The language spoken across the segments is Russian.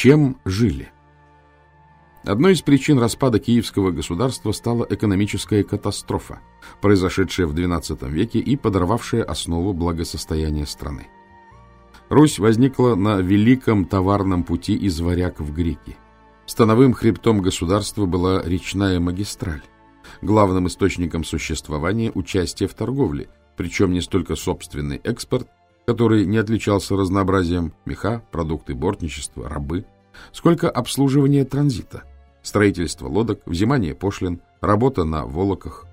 Чем жили? Одной из причин распада киевского государства стала экономическая катастрофа, произошедшая в XII веке и подорвавшая основу благосостояния страны. Русь возникла на великом товарном пути из варяг в греки. Становым хребтом государства была речная магистраль, главным источником существования участия в торговле, причем не столько собственный экспорт, который не отличался разнообразием меха, продукты бортничества, рабы, сколько обслуживание транзита, строительство лодок, взимание пошлин, работа на волоках.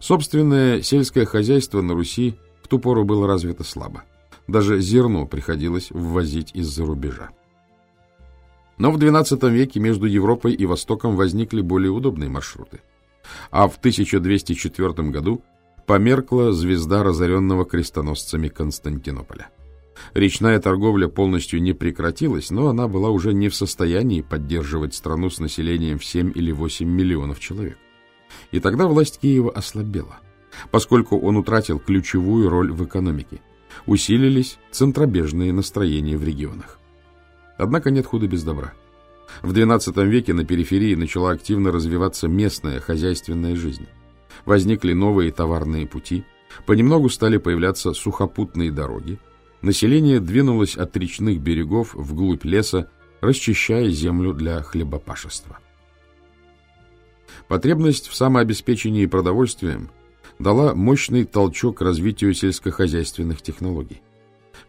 Собственное сельское хозяйство на Руси в ту пору было развито слабо. Даже зерно приходилось ввозить из-за рубежа. Но в XII веке между Европой и Востоком возникли более удобные маршруты. А в 1204 году померкла звезда разоренного крестоносцами Константинополя. Речная торговля полностью не прекратилась, но она была уже не в состоянии поддерживать страну с населением в 7 или 8 миллионов человек. И тогда власть Киева ослабела, поскольку он утратил ключевую роль в экономике. Усилились центробежные настроения в регионах. Однако нет худа без добра. В XII веке на периферии начала активно развиваться местная хозяйственная жизнь. Возникли новые товарные пути, понемногу стали появляться сухопутные дороги, население двинулось от речных берегов вглубь леса, расчищая землю для хлебопашества. Потребность в самообеспечении продовольствием дала мощный толчок развитию сельскохозяйственных технологий.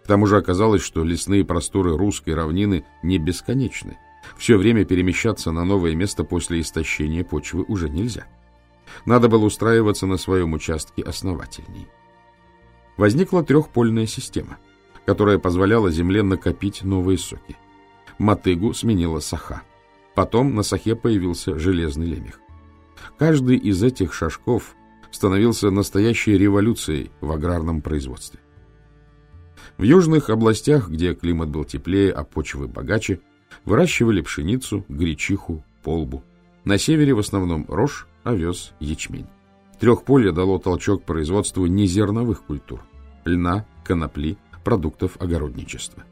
К тому же оказалось, что лесные просторы русской равнины не бесконечны. Все время перемещаться на новое место после истощения почвы уже нельзя. Надо было устраиваться на своем участке основательней. Возникла трехпольная система – которая позволяла земле накопить новые соки. Мотыгу сменила саха. Потом на сахе появился железный лемех. Каждый из этих шажков становился настоящей революцией в аграрном производстве. В южных областях, где климат был теплее, а почвы богаче, выращивали пшеницу, гречиху, полбу. На севере в основном рожь, овес, ячмень. Трехполье дало толчок производству незерновых культур – льна, конопли, продуктов огородничества.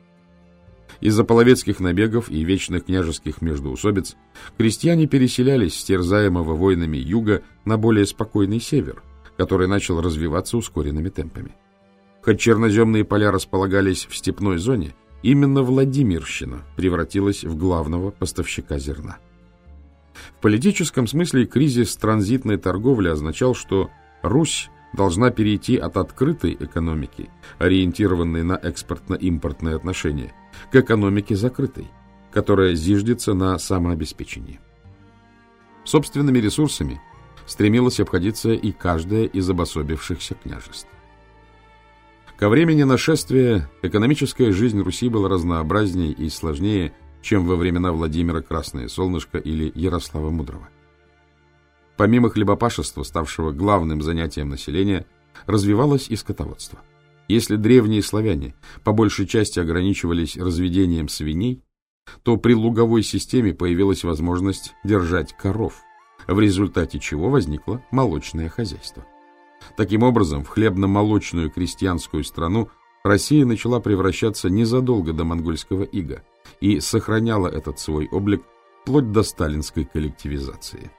Из-за половецких набегов и вечных княжеских междоусобиц крестьяне переселялись с терзаемого войнами юга на более спокойный север, который начал развиваться ускоренными темпами. Хоть черноземные поля располагались в степной зоне, именно Владимирщина превратилась в главного поставщика зерна. В политическом смысле кризис транзитной торговли означал, что Русь должна перейти от открытой экономики, ориентированной на экспортно-импортные отношения, к экономике закрытой, которая зиждется на самообеспечении. Собственными ресурсами стремилась обходиться и каждая из обособившихся княжеств. Ко времени нашествия экономическая жизнь Руси была разнообразнее и сложнее, чем во времена Владимира Красное Солнышко или Ярослава Мудрого. Помимо хлебопашества, ставшего главным занятием населения, развивалось и скотоводство. Если древние славяне по большей части ограничивались разведением свиней, то при луговой системе появилась возможность держать коров, в результате чего возникло молочное хозяйство. Таким образом, в хлебно-молочную крестьянскую страну Россия начала превращаться незадолго до монгольского ига и сохраняла этот свой облик вплоть до сталинской коллективизации.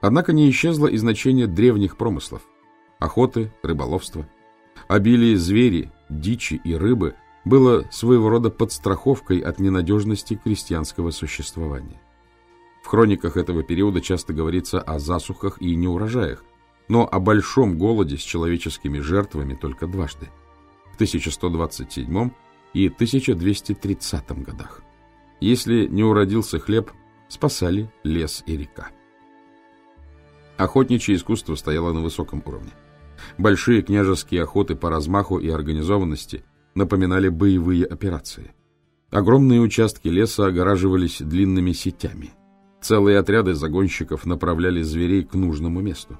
Однако не исчезло и значение древних промыслов – охоты, рыболовства. Обилие звери, дичи и рыбы было своего рода подстраховкой от ненадежности крестьянского существования. В хрониках этого периода часто говорится о засухах и неурожаях, но о большом голоде с человеческими жертвами только дважды – в 1127 и 1230 годах. Если не уродился хлеб, спасали лес и река. Охотничье искусство стояло на высоком уровне. Большие княжеские охоты по размаху и организованности напоминали боевые операции. Огромные участки леса огораживались длинными сетями. Целые отряды загонщиков направляли зверей к нужному месту.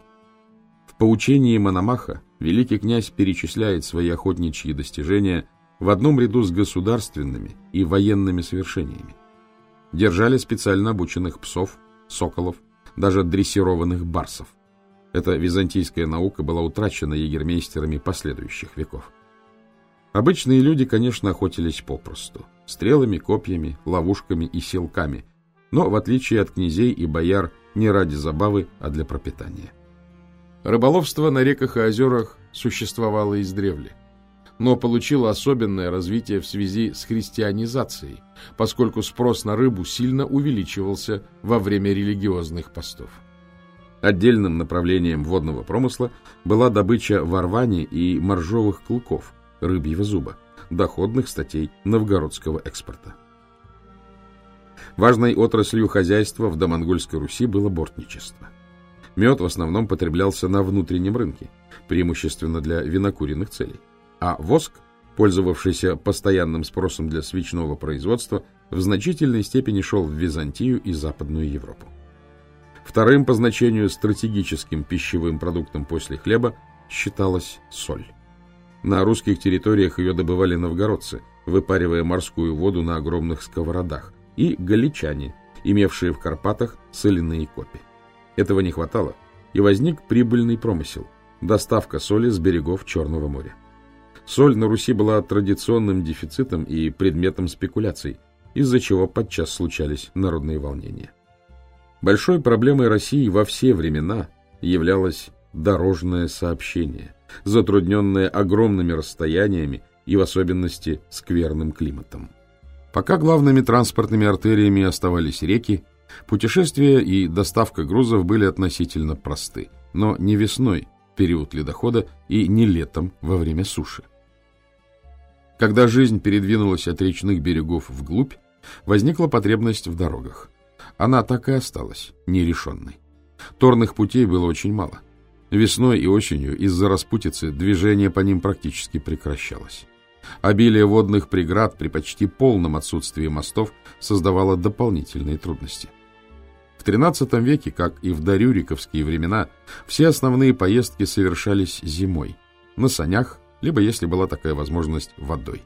В поучении Мономаха великий князь перечисляет свои охотничьи достижения в одном ряду с государственными и военными совершениями. Держали специально обученных псов, соколов, даже дрессированных барсов. Эта византийская наука была утрачена егермейстерами последующих веков. Обычные люди, конечно, охотились попросту. Стрелами, копьями, ловушками и силками. Но, в отличие от князей и бояр, не ради забавы, а для пропитания. Рыболовство на реках и озерах существовало издревле, но получило особенное развитие в связи с христианизацией, поскольку спрос на рыбу сильно увеличивался во время религиозных постов. Отдельным направлением водного промысла была добыча ворвани и моржовых клыков, рыбьего зуба, доходных статей новгородского экспорта. Важной отраслью хозяйства в домонгольской Руси было бортничество. Мед в основном потреблялся на внутреннем рынке, преимущественно для винокуренных целей, а воск, пользовавшийся постоянным спросом для свечного производства, в значительной степени шел в Византию и Западную Европу. Вторым по значению стратегическим пищевым продуктом после хлеба считалась соль. На русских территориях ее добывали новгородцы, выпаривая морскую воду на огромных сковородах, и галичане, имевшие в Карпатах соляные копи. Этого не хватало, и возник прибыльный промысел – доставка соли с берегов Черного моря. Соль на Руси была традиционным дефицитом и предметом спекуляций, из-за чего подчас случались народные волнения. Большой проблемой России во все времена являлось дорожное сообщение, затрудненное огромными расстояниями и в особенности скверным климатом. Пока главными транспортными артериями оставались реки, путешествия и доставка грузов были относительно просты, но не весной, период ледохода, и не летом во время суши. Когда жизнь передвинулась от речных берегов вглубь, возникла потребность в дорогах. Она так и осталась нерешенной. Торных путей было очень мало. Весной и осенью из-за распутицы движение по ним практически прекращалось. Обилие водных преград при почти полном отсутствии мостов создавало дополнительные трудности. В XIII веке, как и в дорюриковские времена, все основные поездки совершались зимой, на санях, либо, если была такая возможность, водой.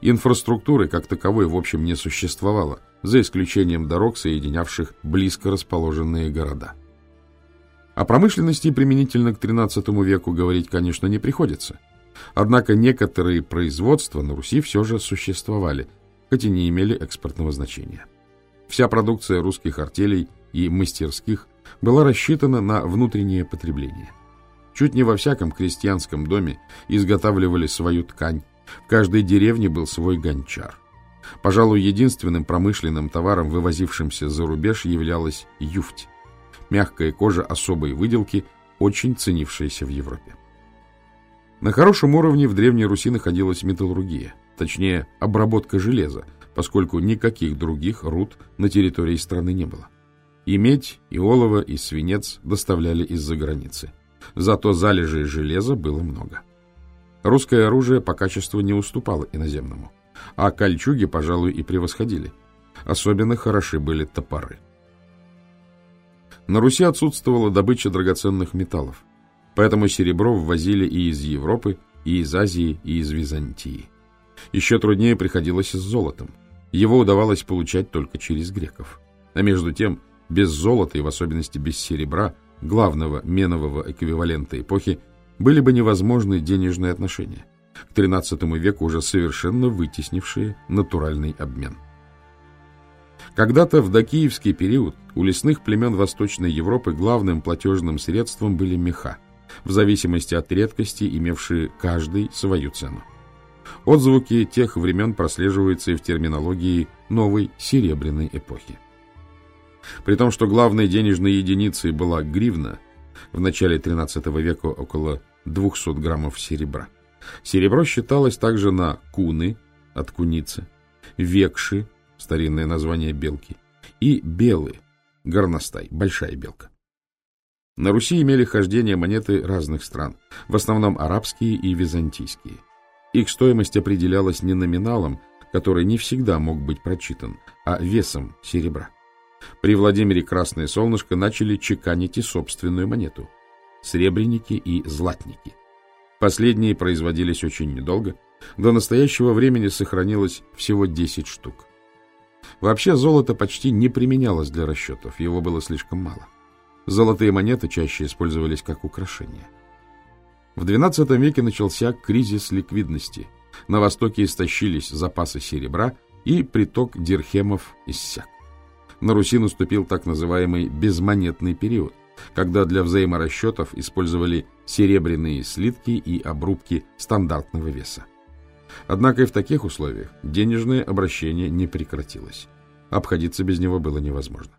Инфраструктуры как таковой в общем не существовало, за исключением дорог, соединявших близко расположенные города. О промышленности применительно к XIII веку говорить, конечно, не приходится. Однако некоторые производства на Руси все же существовали, хоть и не имели экспортного значения. Вся продукция русских артелей и мастерских была рассчитана на внутреннее потребление. Чуть не во всяком крестьянском доме изготавливали свою ткань, в каждой деревне был свой гончар. Пожалуй, единственным промышленным товаром, вывозившимся за рубеж, являлась юфть. Мягкая кожа особой выделки, очень ценившаяся в Европе. На хорошем уровне в Древней Руси находилась металлургия, точнее, обработка железа, поскольку никаких других руд на территории страны не было. И медь, и олово, и свинец доставляли из-за границы. Зато залежей железа было много. Русское оружие по качеству не уступало иноземному а кольчуги, пожалуй, и превосходили. Особенно хороши были топоры. На Руси отсутствовала добыча драгоценных металлов, поэтому серебро ввозили и из Европы, и из Азии, и из Византии. Еще труднее приходилось с золотом. Его удавалось получать только через греков. А между тем, без золота и в особенности без серебра, главного менового эквивалента эпохи, были бы невозможны денежные отношения к XIII веку уже совершенно вытеснившие натуральный обмен. Когда-то в докиевский период у лесных племен Восточной Европы главным платежным средством были меха, в зависимости от редкости, имевшие каждый свою цену. Отзвуки тех времен прослеживаются и в терминологии новой серебряной эпохи. При том, что главной денежной единицей была гривна, в начале XIII века около 200 граммов серебра. Серебро считалось также на куны от куницы, векши, старинное название белки, и белы, горностай, большая белка. На Руси имели хождение монеты разных стран, в основном арабские и византийские. Их стоимость определялась не номиналом, который не всегда мог быть прочитан, а весом серебра. При Владимире Красное Солнышко начали чеканить и собственную монету – сребреники и златники. Последние производились очень недолго. До настоящего времени сохранилось всего 10 штук. Вообще золото почти не применялось для расчетов, его было слишком мало. Золотые монеты чаще использовались как украшения. В XII веке начался кризис ликвидности, На востоке истощились запасы серебра, и приток дирхемов иссяк. На Руси наступил так называемый безмонетный период, когда для взаиморасчетов использовали серебряные слитки и обрубки стандартного веса. Однако и в таких условиях денежное обращение не прекратилось. Обходиться без него было невозможно.